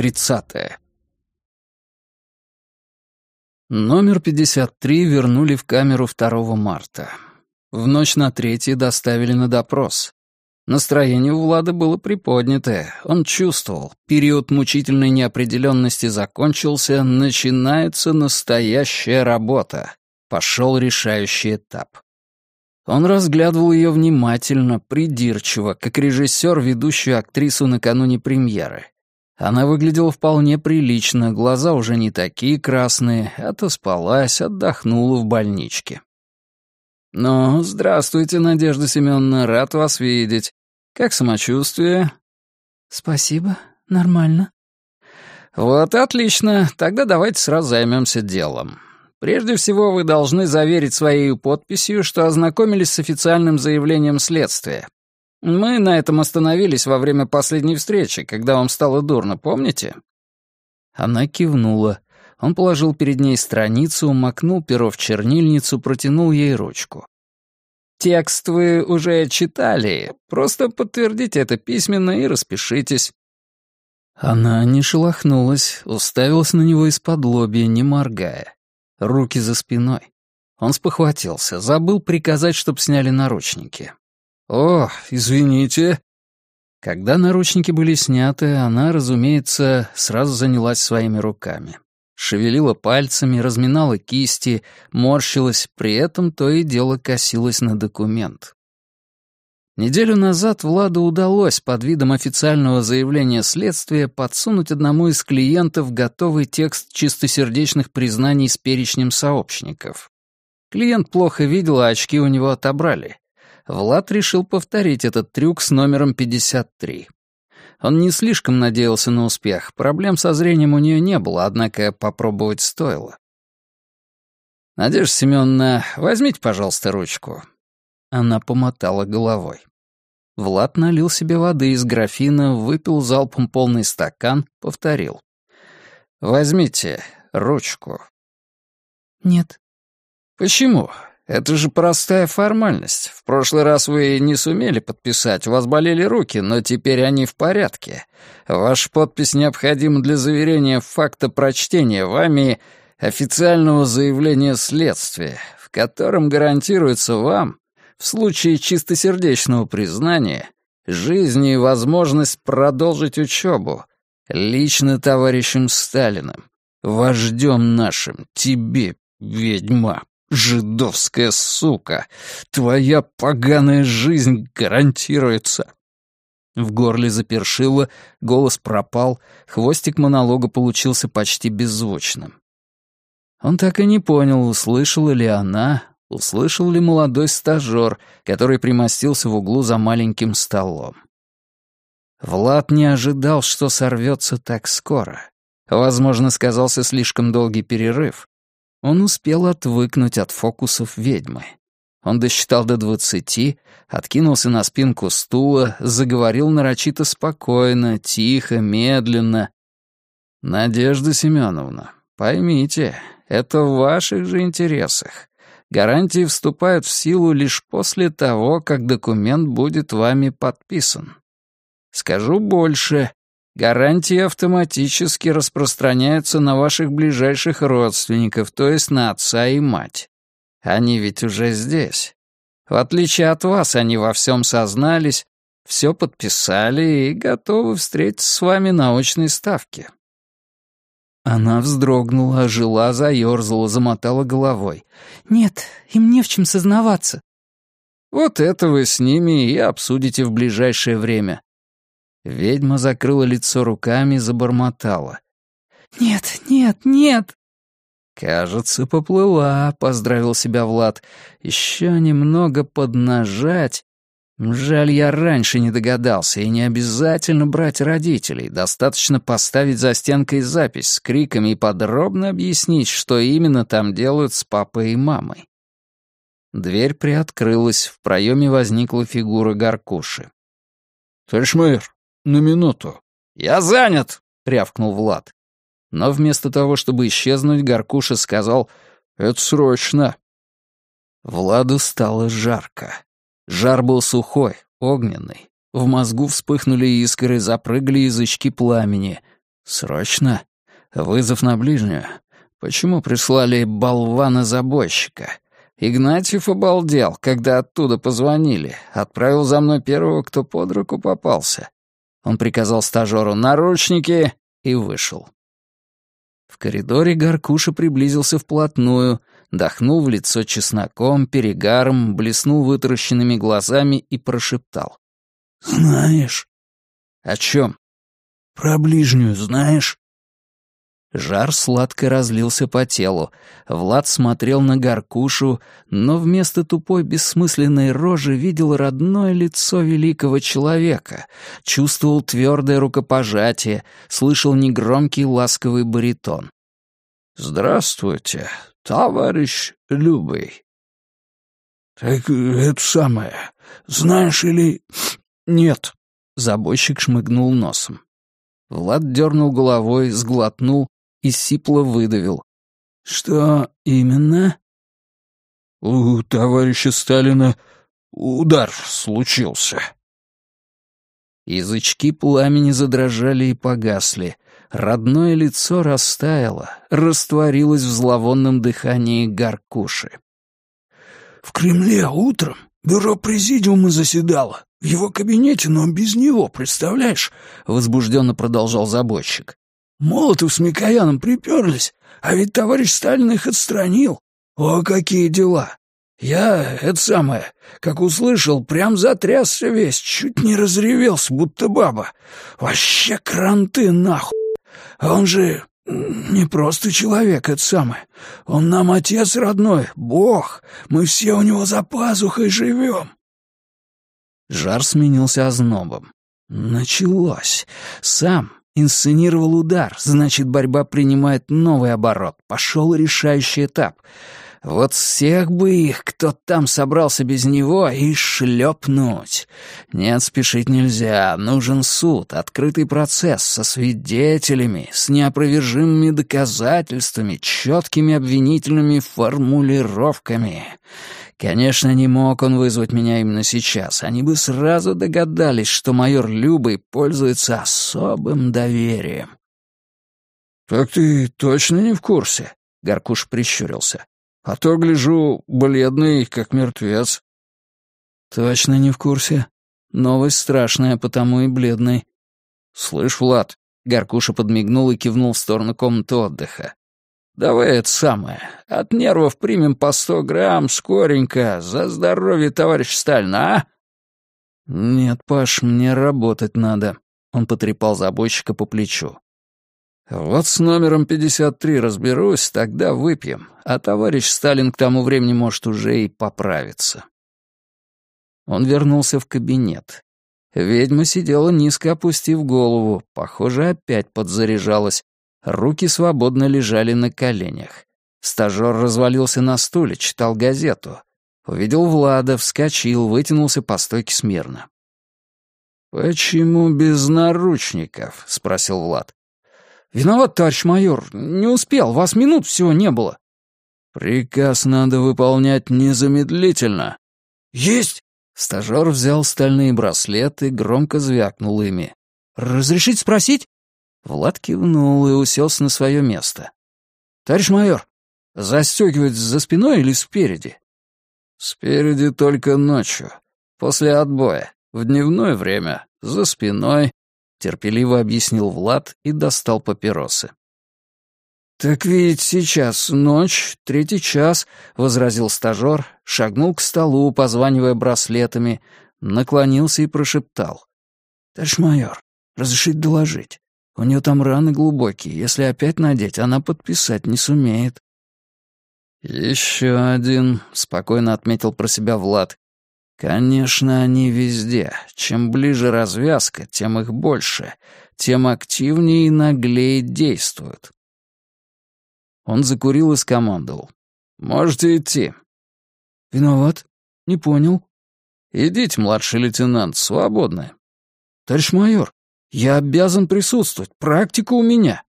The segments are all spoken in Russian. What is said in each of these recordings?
30. Номер 53 вернули в камеру 2 марта. В ночь на третий доставили на допрос. Настроение у Влада было приподнятое. Он чувствовал, период мучительной неопределенности закончился, начинается настоящая работа. Пошел решающий этап. Он разглядывал ее внимательно, придирчиво, как режиссер, ведущую актрису накануне премьеры. Она выглядела вполне прилично, глаза уже не такие красные, отоспалась, отдохнула в больничке. «Ну, здравствуйте, Надежда Семеновна, рад вас видеть. Как самочувствие?» «Спасибо, нормально». «Вот отлично, тогда давайте сразу займемся делом. Прежде всего, вы должны заверить своей подписью, что ознакомились с официальным заявлением следствия. Мы на этом остановились во время последней встречи, когда вам стало дурно, помните?» Она кивнула. Он положил перед ней страницу, макнул перо в чернильницу, протянул ей ручку. «Текст вы уже читали. Просто подтвердите это письменно и распишитесь». Она не шелохнулась, уставилась на него из-под лобья, не моргая. Руки за спиной. Он спохватился, забыл приказать, чтоб сняли наручники. «О, извините». Когда наручники были сняты, она, разумеется, сразу занялась своими руками шевелила пальцами, разминала кисти, морщилась, при этом то и дело косилась на документ. Неделю назад Владу удалось под видом официального заявления следствия подсунуть одному из клиентов готовый текст чистосердечных признаний с перечнем сообщников. Клиент плохо видел, а очки у него отобрали. Влад решил повторить этот трюк с номером 53. Он не слишком надеялся на успех, проблем со зрением у нее не было, однако попробовать стоило. «Надежда Семеновна, возьмите, пожалуйста, ручку». Она помотала головой. Влад налил себе воды из графина, выпил залпом полный стакан, повторил. «Возьмите ручку». «Нет». «Почему? Это же простая формальность. В прошлый раз вы не сумели подписать, у вас болели руки, но теперь они в порядке. Ваша подпись необходима для заверения факта прочтения вами официального заявления следствия, в котором гарантируется вам, в случае чистосердечного признания, жизнь и возможность продолжить учебу, лично товарищем Сталиным, вождем нашим, тебе, ведьма. Жидовская сука! Твоя поганая жизнь гарантируется!» В горле запершило, голос пропал, хвостик монолога получился почти беззвучным. Он так и не понял, услышала ли она, услышал ли молодой стажёр, который примостился в углу за маленьким столом. Влад не ожидал, что сорвется так скоро. Возможно, сказался слишком долгий перерыв, он успел отвыкнуть от фокусов ведьмы. Он досчитал до двадцати, откинулся на спинку стула, заговорил нарочито спокойно, тихо, медленно. «Надежда Семеновна, поймите, это в ваших же интересах. Гарантии вступают в силу лишь после того, как документ будет вами подписан. Скажу больше, Гарантии автоматически распространяются на ваших ближайших родственников, то есть на отца и мать. Они ведь уже здесь. В отличие от вас, они во всем сознались, все подписали и готовы встретиться с вами на очной ставке». Она вздрогнула, ожила, заёрзала, замотала головой. «Нет, им не в чем сознаваться». «Вот это вы с ними и обсудите в ближайшее время. Ведьма закрыла лицо руками и забормотала. «Нет, нет, нет!» «Кажется, поплыла», — поздравил себя Влад. «Еще немного поднажать. Жаль, я раньше не догадался, и не обязательно брать родителей. Достаточно поставить за стенкой запись с криками и подробно объяснить, что именно там делают с папой и мамой». Дверь приоткрылась, в проеме возникла фигура Гаркуши. «Товарищ майор, на минуту». «Я занят!» — рявкнул Влад. Но вместо того, чтобы исчезнуть, Гаркуша сказал «Это срочно». Владу стало жарко. Жар был сухой, огненный. В мозгу вспыхнули искры, запрыгали язычки пламени. «Срочно? Вызов на ближнюю. Почему прислали болвана-забойщика? Игнатьев обалдел, когда оттуда позвонили. Отправил за мной первого, кто под руку попался. Он приказал стажеру «наручники» и вышел. В коридоре Гаркуша приблизился вплотную, дохнул в лицо чесноком, перегаром, блеснул вытаращенными глазами и прошептал. «Знаешь?» «О чем?» «Про ближнюю знаешь?» Жар сладко разлился по телу. Влад смотрел на Гаркушу, но вместо тупой бессмысленной рожи видел родное лицо великого человека, чувствовал твердое рукопожатие, слышал негромкий ласковый баритон. «Здравствуйте, товарищ Любый». «Так это самое, знаешь или...» «Нет», — забойщик шмыгнул носом. Влад дернул головой, сглотнул и сипло выдавил. «Что именно?» «У товарища Сталина удар случился». Язычки пламени задрожали и погасли. Родное лицо растаяло, растворилось в зловонном дыхании горкуши. «В Кремле утром бюро президиума заседало. В его кабинете, но без него, представляешь?» — возбужденно продолжал забойщик. Молотов с Микояном приперлись, а ведь товарищ Сталин их отстранил. О, какие дела! Я, это самое, как услышал, прям затрясся весь, чуть не разревелся, будто баба. Вообще кранты нахуй. А он же не просто человек, это самое. Он нам отец родной, бог. Мы все у него за пазухой живем. Жар сменился ознобом. Началось. Сам, Инсценировал удар, значит, борьба принимает новый оборот. Пошел решающий этап. Вот всех бы их, кто там собрался без него, и шлепнуть. Нет, спешить нельзя. Нужен суд, открытый процесс со свидетелями, с неопровержимыми доказательствами, четкими обвинительными формулировками. Конечно, не мог он вызвать меня именно сейчас. Они бы сразу догадались, что майор Любый пользуется особым доверием. «Так ты точно не в курсе?» — Гаркуш прищурился. «А то, гляжу, бледный, как мертвец». «Точно не в курсе. Новость страшная, потому и бледный». «Слышь, Влад», — Гаркуша подмигнул и кивнул в сторону комнаты отдыха. Давай это самое. От нервов примем по сто грамм, скоренько, за здоровье товарища Сталина, а?» «Нет, Паш, мне работать надо», — он потрепал забойщика по плечу. «Вот с номером 53 разберусь, тогда выпьем, а товарищ Сталин к тому времени может уже и поправиться». Он вернулся в кабинет. Ведьма сидела низко опустив голову, похоже, опять подзаряжалась, Руки свободно лежали на коленях. Стажер развалился на стуле, читал газету. Увидел Влада, вскочил, вытянулся по стойке смирно. «Почему без наручников?» — спросил Влад. «Виноват, товарищ майор. Не успел. Вас минут всего не было». «Приказ надо выполнять незамедлительно». «Есть!» Стажер взял стальные браслеты, громко звякнул ими. «Разрешить спросить?» Влад кивнул и уселся на свое место. «Товарищ майор, застегивать за спиной или спереди?» «Спереди только ночью, после отбоя, в дневное время, за спиной», — терпеливо объяснил Влад и достал папиросы. «Так ведь сейчас ночь, третий час», — возразил стажер, шагнул к столу, позванивая браслетами, наклонился и прошептал. «Товарищ майор, разрешить доложить. У нее там раны глубокие. Если опять надеть, она подписать не сумеет». «Еще один», — спокойно отметил про себя Влад. «Конечно, они везде. Чем ближе развязка, тем их больше, тем активнее и наглее действуют». Он закурил и скомандовал. «Можете идти». «Виноват? Не понял». «Идите, младший лейтенант, свободны». «Товарищ майор, я обязан присутствовать, практика у меня».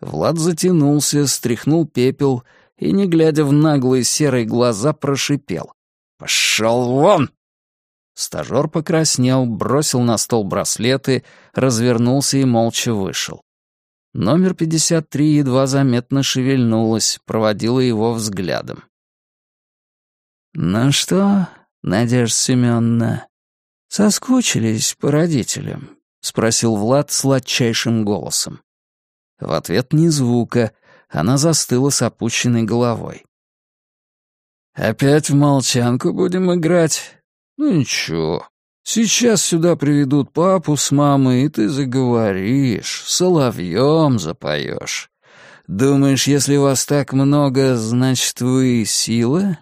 Влад затянулся, стряхнул пепел и, не глядя в наглые серые глаза, прошипел. «Пошел вон!» Стажер покраснел, бросил на стол браслеты, развернулся и молча вышел. Номер 53 едва заметно шевельнулась, проводила его взглядом. «Ну что, Надежда Семеновна, соскучились по родителям?» — спросил Влад сладчайшим голосом. В ответ ни звука, она застыла с опущенной головой. «Опять в молчанку будем играть? Ну ничего, сейчас сюда приведут папу с мамой, и ты заговоришь, соловьем запоешь. Думаешь, если вас так много, значит, вы сила?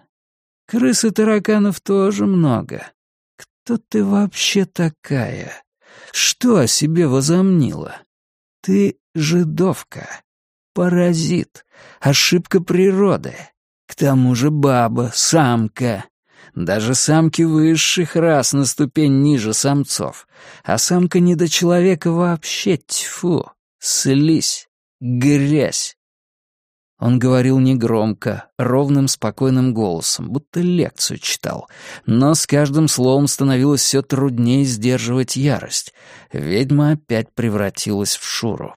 Крыс и тараканов тоже много. Кто ты вообще такая? Что о себе возомнила? Ты жидовка, паразит, ошибка природы. К тому же баба, самка. Даже самки высших рас на ступень ниже самцов. А самка не до человека вообще, тьфу, слизь, грязь. Он говорил негромко, ровным, спокойным голосом, будто лекцию читал. Но с каждым словом становилось все труднее сдерживать ярость. Ведьма опять превратилась в Шуру.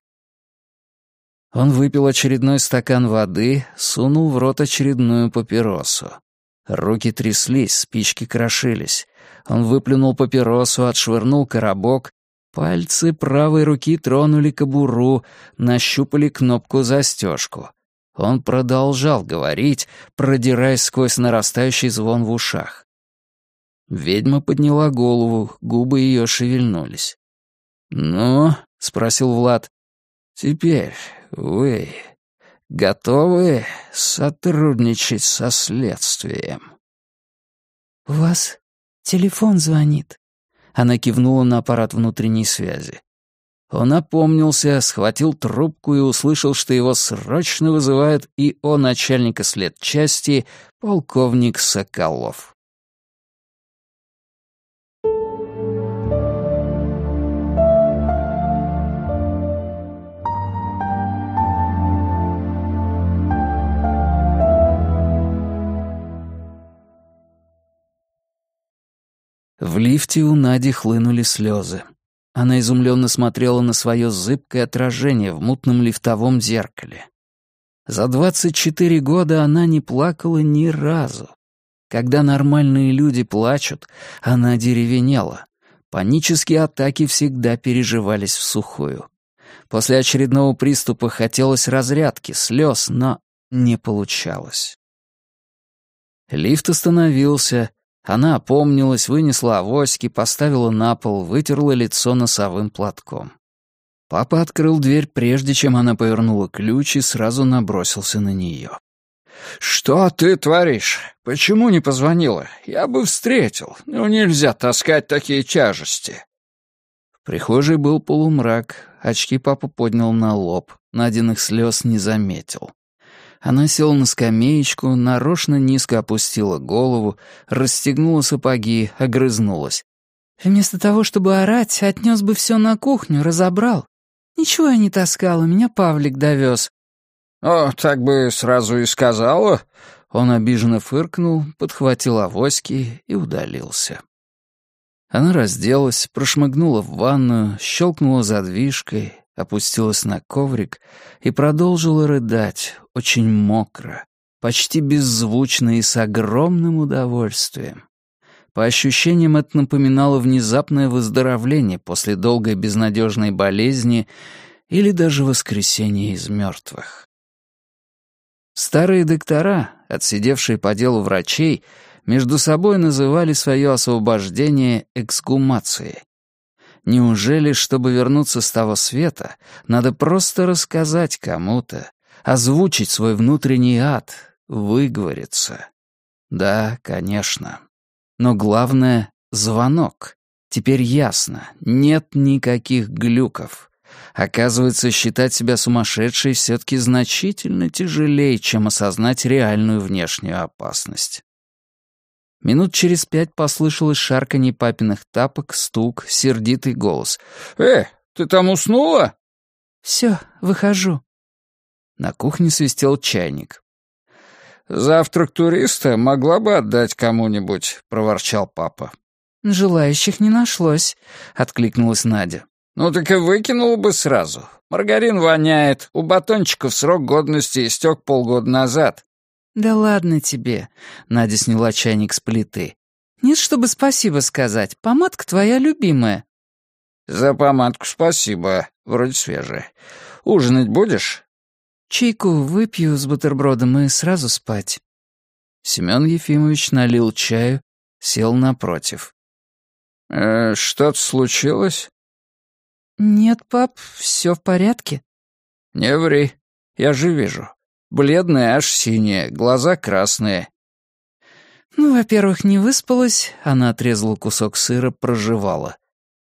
Он выпил очередной стакан воды, сунул в рот очередную папиросу. Руки тряслись, спички крошились. Он выплюнул папиросу, отшвырнул коробок. Пальцы правой руки тронули кобуру, нащупали кнопку-застежку. Он продолжал говорить, продираясь сквозь нарастающий звон в ушах. Ведьма подняла голову, губы ее шевельнулись. «Ну?» — спросил Влад. «Теперь вы готовы сотрудничать со следствием?» «У вас телефон звонит». Она кивнула на аппарат внутренней связи. Он опомнился, схватил трубку и услышал, что его срочно вызывает ИО начальника следчасти полковник Соколов. В лифте у Нади хлынули слезы. Она изумленно смотрела на свое зыбкое отражение в мутном лифтовом зеркале. За 24 года она не плакала ни разу. Когда нормальные люди плачут, она деревенела. Панические атаки всегда переживались в сухую. После очередного приступа хотелось разрядки, слез, но не получалось. Лифт остановился, она опомнилась, вынесла авоськи, поставила на пол, вытерла лицо носовым платком. Папа открыл дверь, прежде чем она повернула ключ и сразу набросился на нее. «Что ты творишь? Почему не позвонила? Я бы встретил. Ну, нельзя таскать такие тяжести». В прихожей был полумрак, очки папа поднял на лоб, Надиных слез не заметил. Она села на скамеечку, нарочно низко опустила голову, расстегнула сапоги, огрызнулась. «Вместо того, чтобы орать, отнес бы все на кухню, разобрал. Ничего я не таскала, меня Павлик довез». «О, так бы сразу и сказала». Он обиженно фыркнул, подхватил авоськи и удалился. Она разделась, прошмыгнула в ванную, щелкнула задвижкой, опустилась на коврик и продолжила рыдать, очень мокро, почти беззвучно и с огромным удовольствием. По ощущениям это напоминало внезапное выздоровление после долгой безнадежной болезни или даже воскресение из мертвых. Старые доктора, отсидевшие по делу врачей, между собой называли свое освобождение эксгумацией. Неужели, чтобы вернуться с того света, надо просто рассказать кому-то, озвучить свой внутренний ад, выговориться? Да, конечно. Но главное — звонок. Теперь ясно, нет никаких глюков. Оказывается, считать себя сумасшедшей все-таки значительно тяжелее, чем осознать реальную внешнюю опасность. Минут через пять послышалось шарканье папиных тапок, стук, сердитый голос. «Э, ты там уснула?» «Все, выхожу». На кухне свистел чайник. «Завтрак туриста могла бы отдать кому-нибудь», — проворчал папа. «Желающих не нашлось», — откликнулась Надя. «Ну так и выкинул бы сразу. Маргарин воняет, у батончиков срок годности истек полгода назад». «Да ладно тебе», — Надя сняла чайник с плиты. «Нет, чтобы спасибо сказать. Помадка твоя любимая». «За помадку спасибо. Вроде свежая. Ужинать будешь?» «Чайку выпью с бутербродом и сразу спать». Семен Ефимович налил чаю, сел напротив. «Э, «Что-то случилось?» «Нет, пап, все в порядке». «Не ври, я же вижу. Бледная, аж синяя, глаза красные». «Ну, во-первых, не выспалась», — она отрезала кусок сыра, проживала.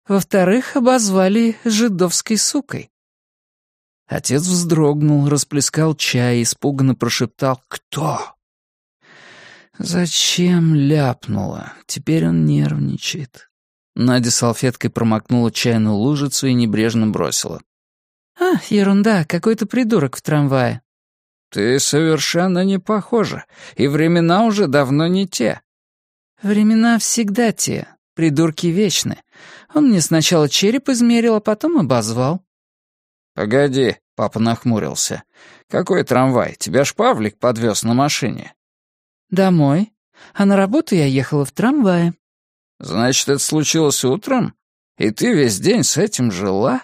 «Во-вторых, обозвали жидовской сукой». Отец вздрогнул, расплескал чай, испуганно прошептал «Кто?». Зачем ляпнула? Теперь он нервничает. Надя салфеткой промокнула чайную лужицу и небрежно бросила. «А, ерунда, какой-то придурок в трамвае». «Ты совершенно не похожа, и времена уже давно не те». «Времена всегда те, придурки вечны. Он мне сначала череп измерил, а потом обозвал». «Погоди», — папа нахмурился. «Какой трамвай? Тебя ж Павлик подвез на машине». «Домой. А на работу я ехала в трамвае». «Значит, это случилось утром? И ты весь день с этим жила?»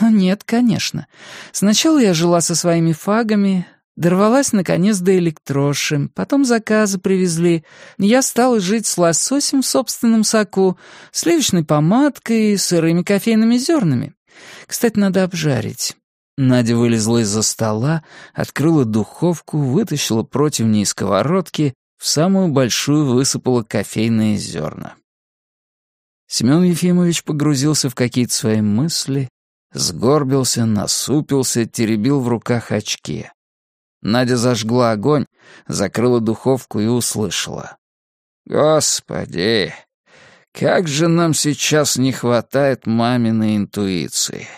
«Нет, конечно. Сначала я жила со своими фагами, дорвалась, наконец, до электроши, потом заказы привезли. Я стала жить с лососем в собственном соку, сливочной помадкой и сырыми кофейными зернами. Кстати, надо обжарить». Надя вылезла из-за стола, открыла духовку, вытащила противни из сковородки в самую большую высыпала кофейные зерна. Семен Ефимович погрузился в какие-то свои мысли, сгорбился, насупился, теребил в руках очки. Надя зажгла огонь, закрыла духовку и услышала. «Господи, как же нам сейчас не хватает маминой интуиции.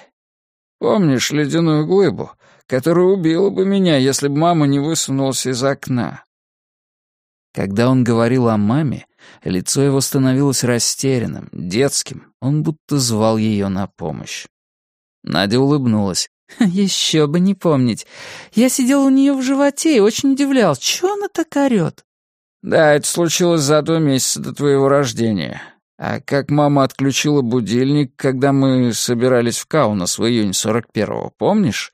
Помнишь ледяную глыбу, которая убила бы меня, если бы мама не высунулась из окна? Когда он говорил о маме, лицо его становилось растерянным, детским, он будто звал ее на помощь. Надя улыбнулась. «Еще бы не помнить. Я сидел у нее в животе и очень удивлял, чего она так орет?» «Да, это случилось за два месяца до твоего рождения. А как мама отключила будильник, когда мы собирались в Каунас в июне 41-го, помнишь?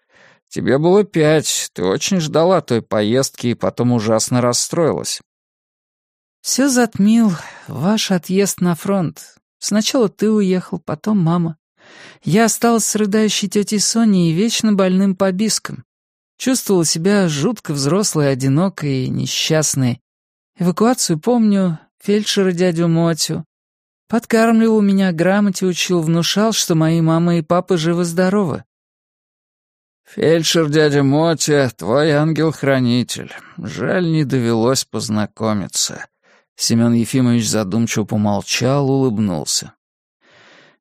Тебе было пять, ты очень ждала той поездки и потом ужасно расстроилась. «Все затмил ваш отъезд на фронт. Сначала ты уехал, потом мама. Я осталась с рыдающей тетей Соней и вечно больным побиском. Чувствовала себя жутко взрослой, одинокой и несчастной. Эвакуацию помню, фельдшера дядю Мотю. Подкармливал меня, грамоте учил, внушал, что мои мама и папа живы-здоровы. «Фельдшер дядя Мотя, твой ангел-хранитель. Жаль, не довелось познакомиться. Семен Ефимович задумчиво помолчал, улыбнулся.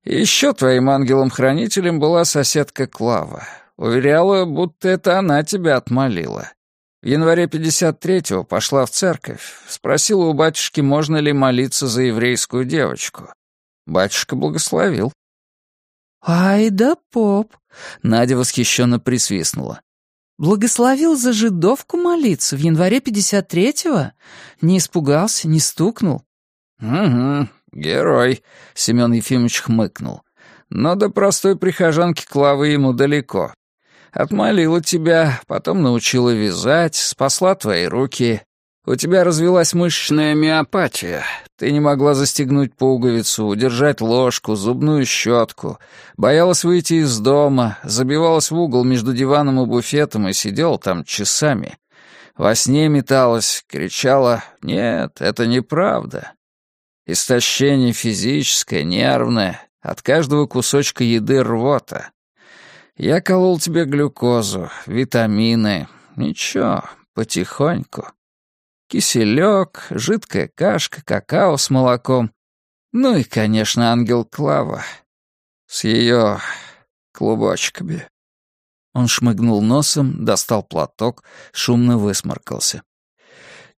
«Еще твоим ангелом-хранителем была соседка Клава. Уверяла, будто это она тебя отмолила. В январе 53-го пошла в церковь, спросила у батюшки, можно ли молиться за еврейскую девочку. Батюшка благословил. «Ай да поп!» — Надя восхищенно присвистнула. Благословил за жидовку молиться в январе 53-го? Не испугался, не стукнул? «Угу, герой», — Семен Ефимович хмыкнул. «Но до простой прихожанки Клавы ему далеко. Отмолила тебя, потом научила вязать, спасла твои руки. У тебя развелась мышечная миопатия. Ты не могла застегнуть пуговицу, удержать ложку, зубную щетку. Боялась выйти из дома, забивалась в угол между диваном и буфетом и сидела там часами. Во сне металась, кричала «Нет, это неправда». Истощение физическое, нервное, от каждого кусочка еды рвота. Я колол тебе глюкозу, витамины. Ничего, потихоньку. Киселек, жидкая кашка, какао с молоком. Ну и, конечно, ангел Клава. С ее клубочками. Он шмыгнул носом, достал платок, шумно высморкался.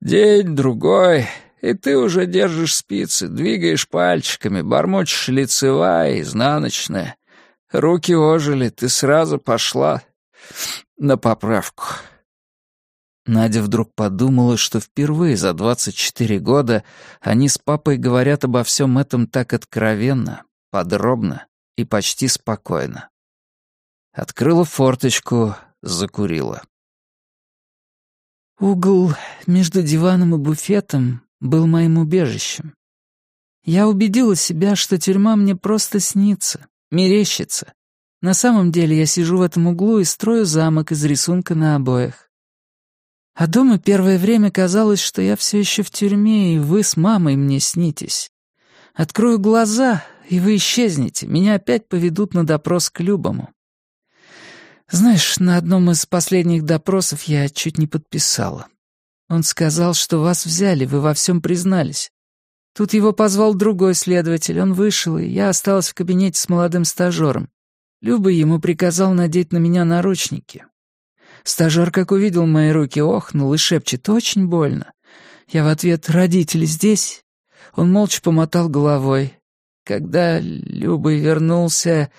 «День, другой, и ты уже держишь спицы, двигаешь пальчиками, бормочешь лицевая, изнаночная. Руки ожили, ты сразу пошла на поправку». Надя вдруг подумала, что впервые за 24 года они с папой говорят обо всем этом так откровенно, подробно и почти спокойно. Открыла форточку, закурила. Угол между диваном и буфетом был моим убежищем. Я убедила себя, что тюрьма мне просто снится, мерещится. На самом деле я сижу в этом углу и строю замок из рисунка на обоях. А дома первое время казалось, что я все еще в тюрьме, и вы с мамой мне снитесь. Открою глаза, и вы исчезнете, меня опять поведут на допрос к Любому. Знаешь, на одном из последних допросов я чуть не подписала. Он сказал, что вас взяли, вы во всем признались. Тут его позвал другой следователь, он вышел, и я осталась в кабинете с молодым стажером. Люба ему приказал надеть на меня наручники. Стажер, как увидел мои руки, охнул и шепчет «очень больно». Я в ответ «родители здесь?» Он молча помотал головой. Когда Люба вернулся...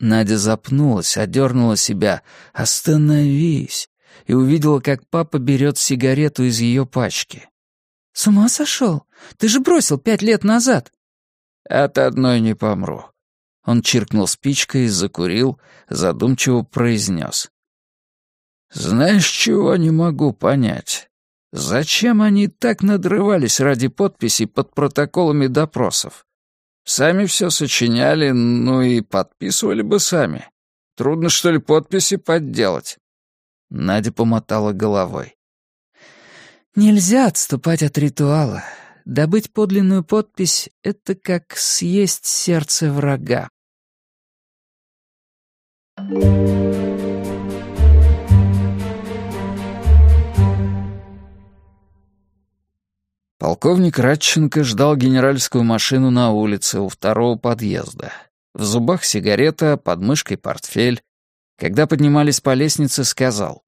Надя запнулась, одернула себя. «Остановись!» И увидела, как папа берет сигарету из ее пачки. «С ума сошел? Ты же бросил пять лет назад!» «От одной не помру». Он чиркнул спичкой, закурил, задумчиво произнес. Знаешь, чего не могу понять? Зачем они так надрывались ради подписей под протоколами допросов? Сами все сочиняли, ну и подписывали бы сами. Трудно, что ли, подписи подделать?» Надя помотала головой. «Нельзя отступать от ритуала. Добыть подлинную подпись — это как съесть сердце врага». Полковник Радченко ждал генеральскую машину на улице у второго подъезда. В зубах сигарета, под мышкой портфель. Когда поднимались по лестнице, сказал.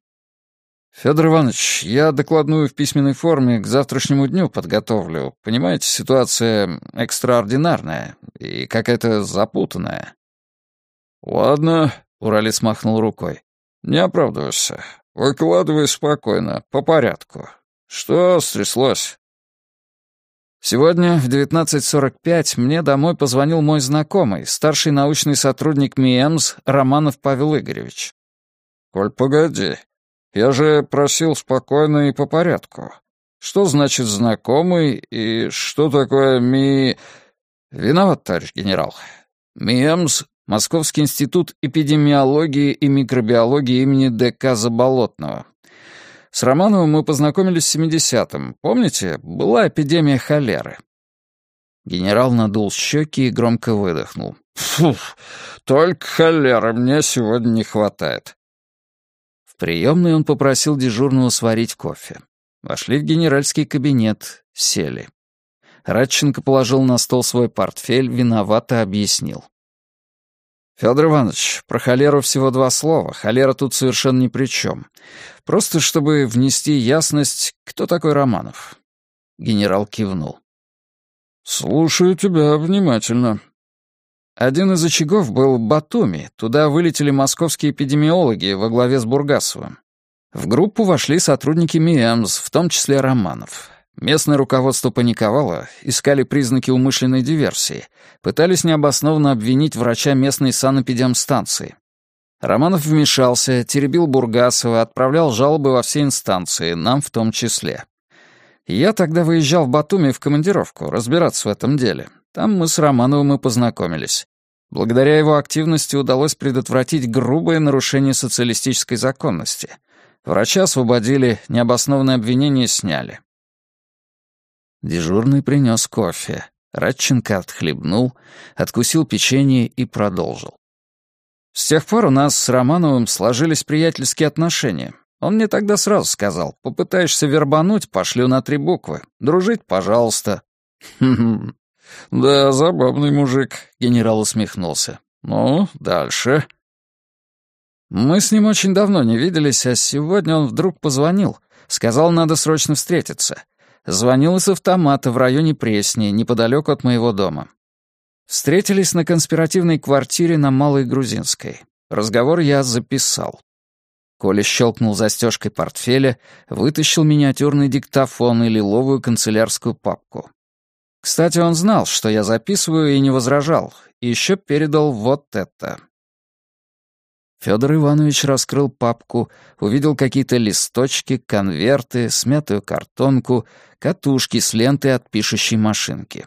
«Федор Иванович, я докладную в письменной форме к завтрашнему дню подготовлю. Понимаете, ситуация экстраординарная и какая-то запутанная». «Ладно», — Уралец махнул рукой. «Не оправдывайся. Выкладывай спокойно, по порядку. Что стряслось?» Сегодня в 19.45 мне домой позвонил мой знакомый, старший научный сотрудник МИЭМС Романов Павел Игоревич. «Коль, погоди. Я же просил спокойно и по порядку. Что значит знакомый и что такое МИ...» «Виноват, товарищ генерал. МИЭМС — Московский институт эпидемиологии и микробиологии имени ДК Заболотного. С Романовым мы познакомились в 70-м. Помните, была эпидемия холеры?» Генерал надул щеки и громко выдохнул. «Фу, только холеры мне сегодня не хватает». В приемной он попросил дежурного сварить кофе. Вошли в генеральский кабинет, сели. Радченко положил на стол свой портфель, виновато объяснил. «Федор Иванович, про холеру всего два слова. Холера тут совершенно ни при чем. Просто чтобы внести ясность, кто такой Романов». Генерал кивнул. «Слушаю тебя внимательно». Один из очагов был Батуми. Туда вылетели московские эпидемиологи во главе с Бургасовым. В группу вошли сотрудники МИЭМС, в том числе Романов. Местное руководство паниковало, искали признаки умышленной диверсии, пытались необоснованно обвинить врача местной санэпидемстанции. Романов вмешался, теребил Бургасова, отправлял жалобы во все инстанции, нам в том числе. Я тогда выезжал в Батуми в командировку, разбираться в этом деле. Там мы с Романовым и познакомились. Благодаря его активности удалось предотвратить грубое нарушение социалистической законности. Врача освободили, необоснованные обвинения сняли. Дежурный принес кофе. Радченко отхлебнул, откусил печенье и продолжил. С тех пор у нас с Романовым сложились приятельские отношения. Он мне тогда сразу сказал, попытаешься вербануть, пошлю на три буквы. Дружить, пожалуйста. «Хм-хм, да, забавный мужик», — генерал усмехнулся. «Ну, дальше». Мы с ним очень давно не виделись, а сегодня он вдруг позвонил. Сказал, надо срочно встретиться. Звонил из автомата в районе Пресни, неподалеку от моего дома. Встретились на конспиративной квартире на Малой Грузинской. Разговор я записал. Коля щелкнул застежкой портфеля, вытащил миниатюрный диктофон и лиловую канцелярскую папку. Кстати, он знал, что я записываю, и не возражал, и еще передал вот это. Федор Иванович раскрыл папку, увидел какие-то листочки, конверты, смятую картонку, катушки с лентой от пишущей машинки.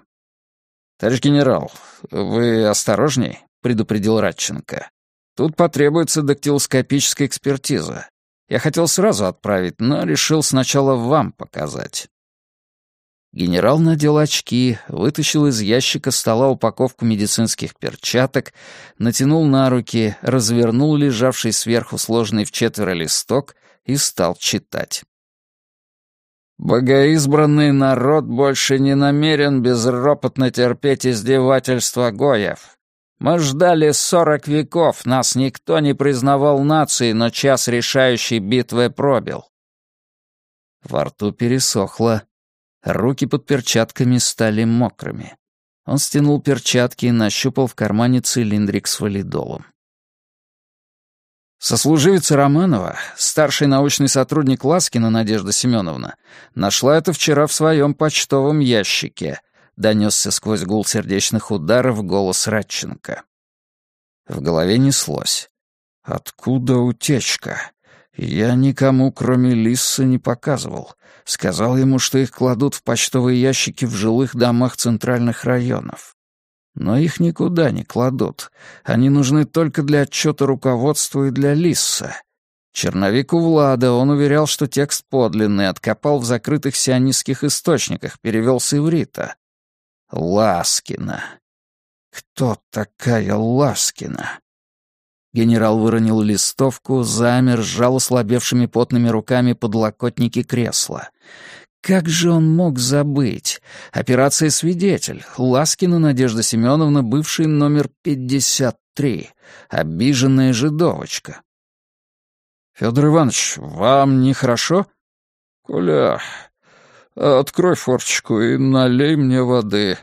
«Товарищ генерал, вы осторожней», — предупредил Радченко. «Тут потребуется дактилоскопическая экспертиза. Я хотел сразу отправить, но решил сначала вам показать». Генерал надел очки, вытащил из ящика стола упаковку медицинских перчаток, натянул на руки, развернул лежавший сверху сложенный в четверо листок и стал читать. Богоизбранный народ больше не намерен безропотно терпеть издевательства Гоев. Мы ждали сорок веков, нас никто не признавал нацией, но час решающей битвы пробил. Во рту пересохло, руки под перчатками стали мокрыми. Он стянул перчатки и нащупал в кармане цилиндрик с валидолом. Сослуживица Романова, старший научный сотрудник Ласкина Надежда Семеновна, нашла это вчера в своем почтовом ящике, донесся сквозь гул сердечных ударов голос Радченко. В голове неслось. «Откуда утечка? Я никому, кроме Лисса, не показывал. Сказал ему, что их кладут в почтовые ящики в жилых домах центральных районов. Но их никуда не кладут. Они нужны только для отчета руководству и для Лисса. Черновик у Влада, он уверял, что текст подлинный, откопал в закрытых сионистских источниках, перевел с иврита. Ласкина. Кто такая Ласкина? Генерал выронил листовку, замер, сжал ослабевшими потными руками подлокотники кресла. Как же он мог забыть? Операция «Свидетель». Ласкина Надежда Семеновна, бывший номер 53. Обиженная жидовочка. «Федор Иванович, вам нехорошо?» «Коля, открой форчку и налей мне воды».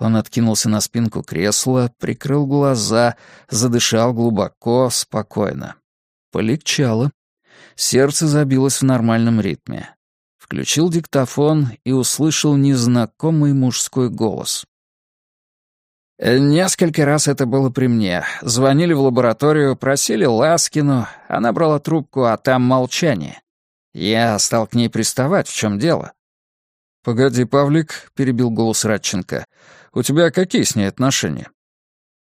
Он откинулся на спинку кресла, прикрыл глаза, задышал глубоко, спокойно. Полегчало. Сердце забилось в нормальном ритме включил диктофон и услышал незнакомый мужской голос. «Э, Несколько раз это было при мне. Звонили в лабораторию, просили Ласкину, она брала трубку, а там молчание. Я стал к ней приставать, в чем дело. «Погоди, Павлик», — перебил голос Радченко, — «у тебя какие с ней отношения?»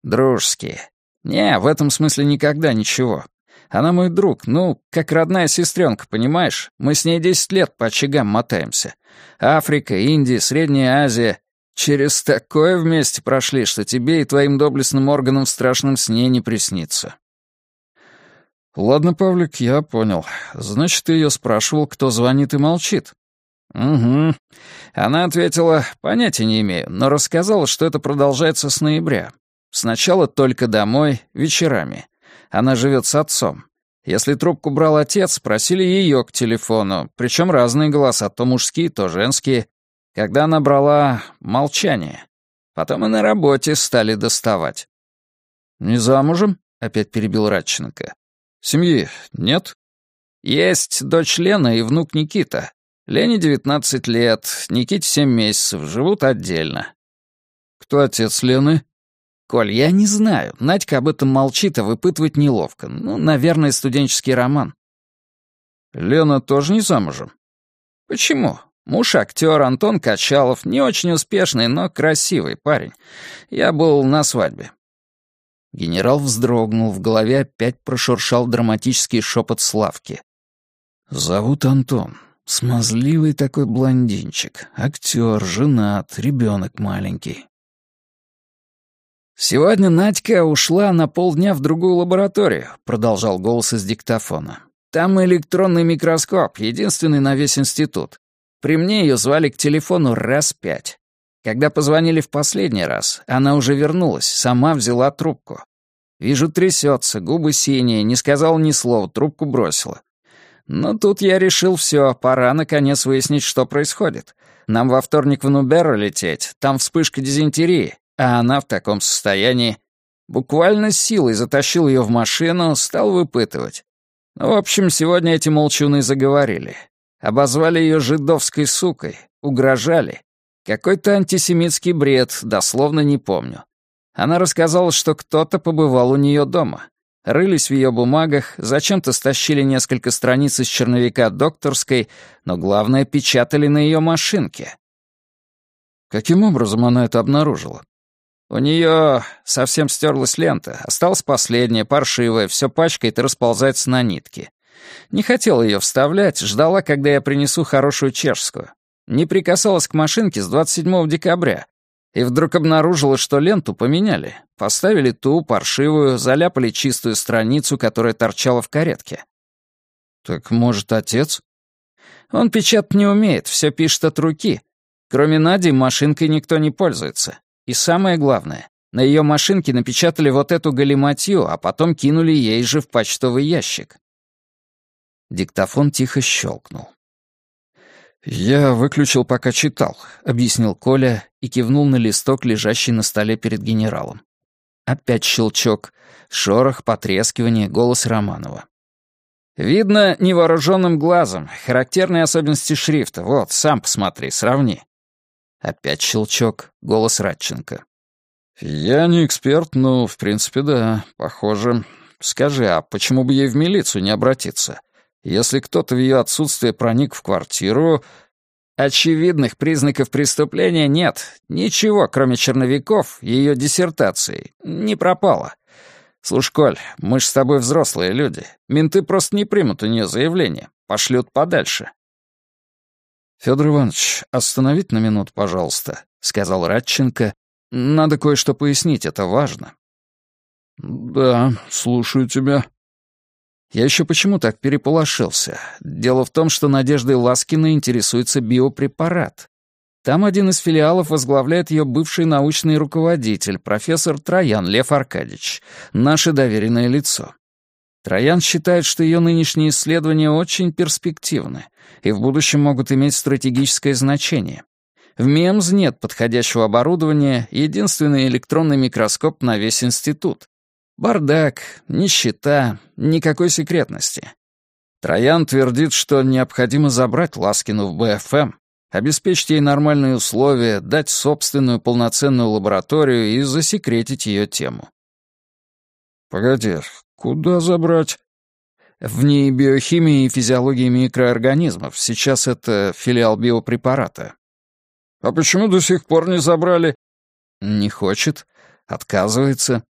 «Дружеские. Не, в этом смысле никогда ничего. Она мой друг, ну, как родная сестренка, понимаешь? Мы с ней десять лет по очагам мотаемся. Африка, Индия, Средняя Азия. Через такое вместе прошли, что тебе и твоим доблестным органам в страшном сне не приснится. Ладно, Павлик, я понял. Значит, ты ее спрашивал, кто звонит и молчит. Угу. Она ответила, понятия не имею, но рассказала, что это продолжается с ноября. Сначала только домой, вечерами. Она живет с отцом. Если трубку брал отец, просили ее к телефону, причем разные голоса, то мужские, то женские. Когда она брала молчание. Потом и на работе стали доставать. «Не замужем?» — опять перебил Радченко. «Семьи нет?» «Есть дочь Лена и внук Никита. Лене 19 лет, Никите 7 месяцев, живут отдельно». «Кто отец Лены?» «Коль, я не знаю. Надька об этом молчит, а выпытывать неловко. Ну, наверное, студенческий роман». «Лена тоже не замужем?» «Почему? Муж актер Антон Качалов, не очень успешный, но красивый парень. Я был на свадьбе». Генерал вздрогнул, в голове опять прошуршал драматический шепот Славки. «Зовут Антон. Смазливый такой блондинчик. Актер, женат, ребенок маленький. «Сегодня Надька ушла на полдня в другую лабораторию», — продолжал голос из диктофона. «Там электронный микроскоп, единственный на весь институт. При мне ее звали к телефону раз пять. Когда позвонили в последний раз, она уже вернулась, сама взяла трубку. Вижу, трясется, губы синие, не сказала ни слова, трубку бросила. Но тут я решил, все, пора наконец выяснить, что происходит. Нам во вторник в Нуберро лететь, там вспышка дизентерии а она в таком состоянии. Буквально силой затащил ее в машину, стал выпытывать. Ну, в общем, сегодня эти молчуны заговорили. Обозвали ее жидовской сукой, угрожали. Какой-то антисемитский бред, дословно не помню. Она рассказала, что кто-то побывал у нее дома. Рылись в ее бумагах, зачем-то стащили несколько страниц из черновика докторской, но главное, печатали на ее машинке. Каким образом она это обнаружила? У нее совсем стерлась лента, осталась последняя, паршивая, все пачкает и расползается на нитке. Не хотела ее вставлять, ждала, когда я принесу хорошую чешскую. Не прикасалась к машинке с 27 декабря. И вдруг обнаружила, что ленту поменяли. Поставили ту, паршивую, заляпали чистую страницу, которая торчала в каретке. Так, может, отец? Он печатать не умеет, все пишет от руки. Кроме Нади, машинкой никто не пользуется. И самое главное, на ее машинке напечатали вот эту галиматью, а потом кинули ей же в почтовый ящик. Диктофон тихо щелкнул. «Я выключил, пока читал», — объяснил Коля и кивнул на листок, лежащий на столе перед генералом. Опять щелчок, шорох, потрескивание, голос Романова. «Видно невооруженным глазом. Характерные особенности шрифта. Вот, сам посмотри, сравни». Опять щелчок, голос Радченко. «Я не эксперт, но, в принципе, да, похоже. Скажи, а почему бы ей в милицию не обратиться? Если кто-то в ее отсутствие проник в квартиру...» Очевидных признаков преступления нет. Ничего, кроме черновиков, ее диссертации, не пропало. Слушай, Коль, мы ж с тобой взрослые люди. Менты просто не примут у нее заявление. Пошлют подальше. «Федор Иванович, остановить на минуту, пожалуйста», — сказал Радченко. «Надо кое-что пояснить, это важно». «Да, слушаю тебя». Я еще почему так переполошился? Дело в том, что Надеждой Ласкиной интересуется биопрепарат. Там один из филиалов возглавляет ее бывший научный руководитель, профессор Троян Лев Аркадьевич, наше доверенное лицо. Троян считает, что ее нынешние исследования очень перспективны и в будущем могут иметь стратегическое значение. В МЕМС нет подходящего оборудования, единственный электронный микроскоп на весь институт. Бардак, нищета, никакой секретности. Троян твердит, что необходимо забрать Ласкину в БФМ, обеспечить ей нормальные условия, дать собственную полноценную лабораторию и засекретить ее тему. «Погоди, куда забрать?» В ней биохимии и физиологии микроорганизмов. Сейчас это филиал биопрепарата. А почему до сих пор не забрали? Не хочет. Отказывается.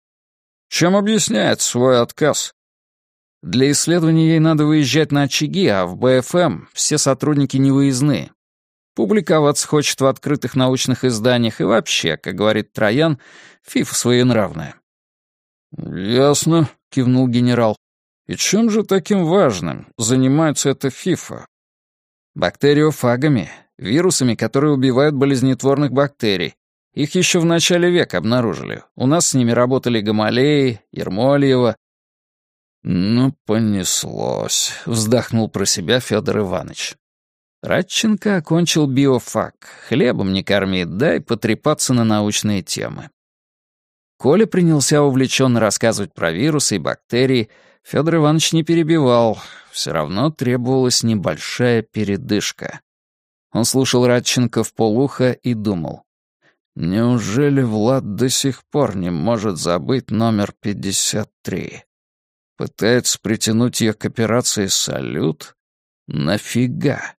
Чем объясняет свой отказ? Для исследований ей надо выезжать на очаги, а в БФМ все сотрудники невыездные. Публиковаться хочет в открытых научных изданиях и вообще, как говорит Троян, фифа своенравная. «Ясно», — кивнул генерал. И чем же таким важным занимается эта фифа? Бактериофагами, вирусами, которые убивают болезнетворных бактерий. Их еще в начале века обнаружили. У нас с ними работали Гамалеи, Ермольева. «Ну, понеслось», — вздохнул про себя Федор Иванович. Радченко окончил биофак. Хлебом не корми, дай потрепаться на научные темы. Коля принялся увлеченно рассказывать про вирусы и бактерии, Федор Иванович не перебивал, все равно требовалась небольшая передышка. Он слушал Радченко в полухо и думал. «Неужели Влад до сих пор не может забыть номер 53? Пытается притянуть ее к операции «Салют»? Нафига?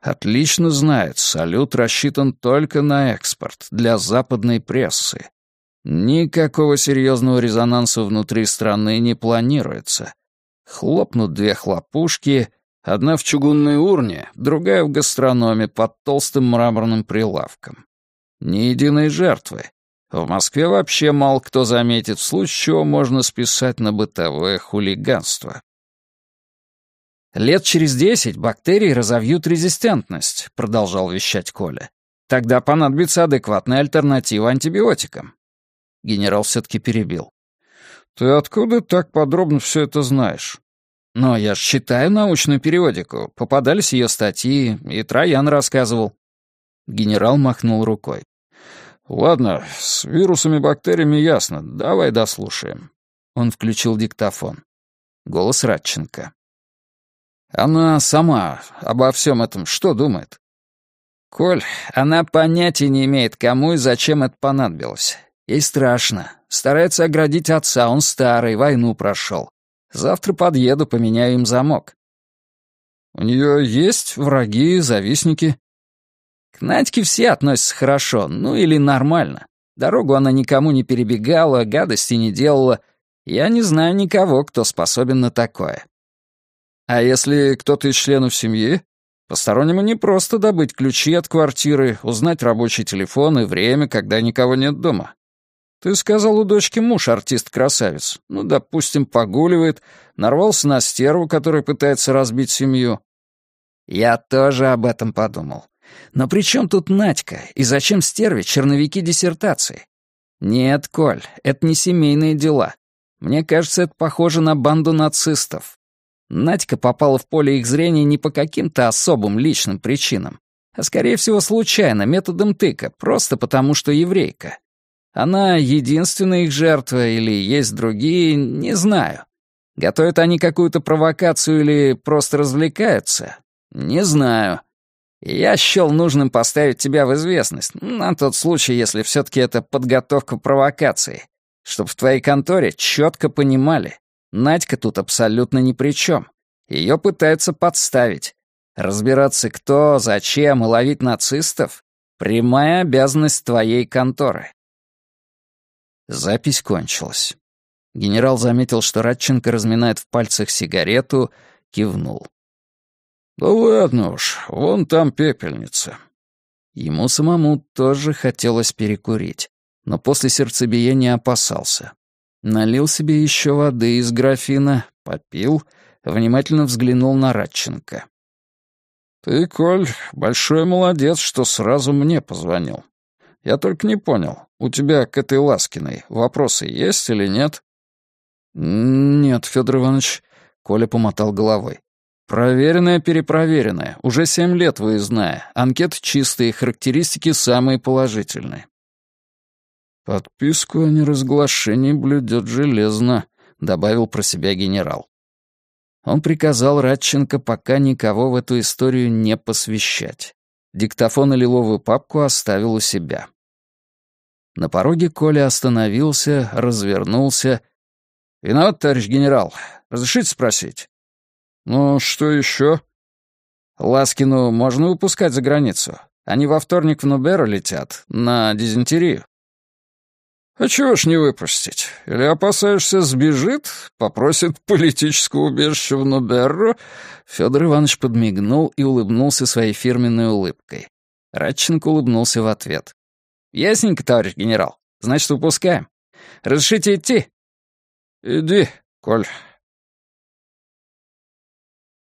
Отлично знает, «Салют» рассчитан только на экспорт, для западной прессы. Никакого серьезного резонанса внутри страны не планируется. Хлопнут две хлопушки, одна в чугунной урне, другая в гастрономе под толстым мраморным прилавком. Ни единой жертвы. В Москве вообще мало кто заметит, в случае чего можно списать на бытовое хулиганство. «Лет через десять бактерии разовьют резистентность», — продолжал вещать Коля. «Тогда понадобится адекватная альтернатива антибиотикам. Генерал все-таки перебил. «Ты откуда так подробно все это знаешь?» «Но я ж читаю научную периодику. Попадались ее статьи, и Троян рассказывал». Генерал махнул рукой. «Ладно, с вирусами бактериями ясно. Давай дослушаем». Он включил диктофон. Голос Радченко. «Она сама обо всем этом что думает?» «Коль, она понятия не имеет, кому и зачем это понадобилось. Ей страшно. Старается оградить отца, он старый, войну прошел. Завтра подъеду, поменяю им замок». «У нее есть враги, завистники?» К Надьке все относятся хорошо, ну или нормально. Дорогу она никому не перебегала, гадости не делала. Я не знаю никого, кто способен на такое. А если кто-то из членов семьи? Постороннему не просто добыть ключи от квартиры, узнать рабочий телефон и время, когда никого нет дома. Ты сказал, у дочки муж артист-красавец. Ну, допустим, погуливает, нарвался на стерву, которая пытается разбить семью. Я тоже об этом подумал. Но при чем тут Надька и зачем стерве черновики диссертации? Нет, Коль, это не семейные дела. Мне кажется, это похоже на банду нацистов. Надька попала в поле их зрения не по каким-то особым личным причинам, а, скорее всего, случайно, методом тыка, просто потому что еврейка. Она единственная их жертва или есть другие, не знаю. Готовят они какую-то провокацию или просто развлекаются? Не знаю. Я счел нужным поставить тебя в известность, на тот случай, если все-таки это подготовка провокации, чтобы в твоей конторе четко понимали, Надька тут абсолютно ни при чем. Ее пытаются подставить. Разбираться кто, зачем и ловить нацистов — прямая обязанность твоей конторы. Запись кончилась. Генерал заметил, что Радченко разминает в пальцах сигарету, кивнул. «Да ладно уж, вон там пепельница». Ему самому тоже хотелось перекурить, но после сердцебиения опасался. Налил себе еще воды из графина, попил, внимательно взглянул на Радченко. «Ты, Коль, большой молодец, что сразу мне позвонил. Я только не понял, у тебя к этой Ласкиной вопросы есть или нет?» «Нет, Федор Иванович», — Коля помотал головой. Проверенная, перепроверенная. Уже семь лет выездная. Анкеты чистые, характеристики самые положительные. «Подписку о неразглашении блюдет железно», — добавил про себя генерал. Он приказал Радченко пока никого в эту историю не посвящать. Диктофон и лиловую папку оставил у себя. На пороге Коля остановился, развернулся. «Виноват, товарищ генерал. Разрешите спросить?» «Ну, что еще?» «Ласкину можно выпускать за границу. Они во вторник в Нуберу летят, на дизентерию». «А чего ж не выпустить? Или опасаешься, сбежит, попросит политического убежища в Нуберро?» Федор Иванович подмигнул и улыбнулся своей фирменной улыбкой. Радченко улыбнулся в ответ. «Ясненько, товарищ генерал. Значит, выпускаем. Разрешите идти?» «Иди, Коль,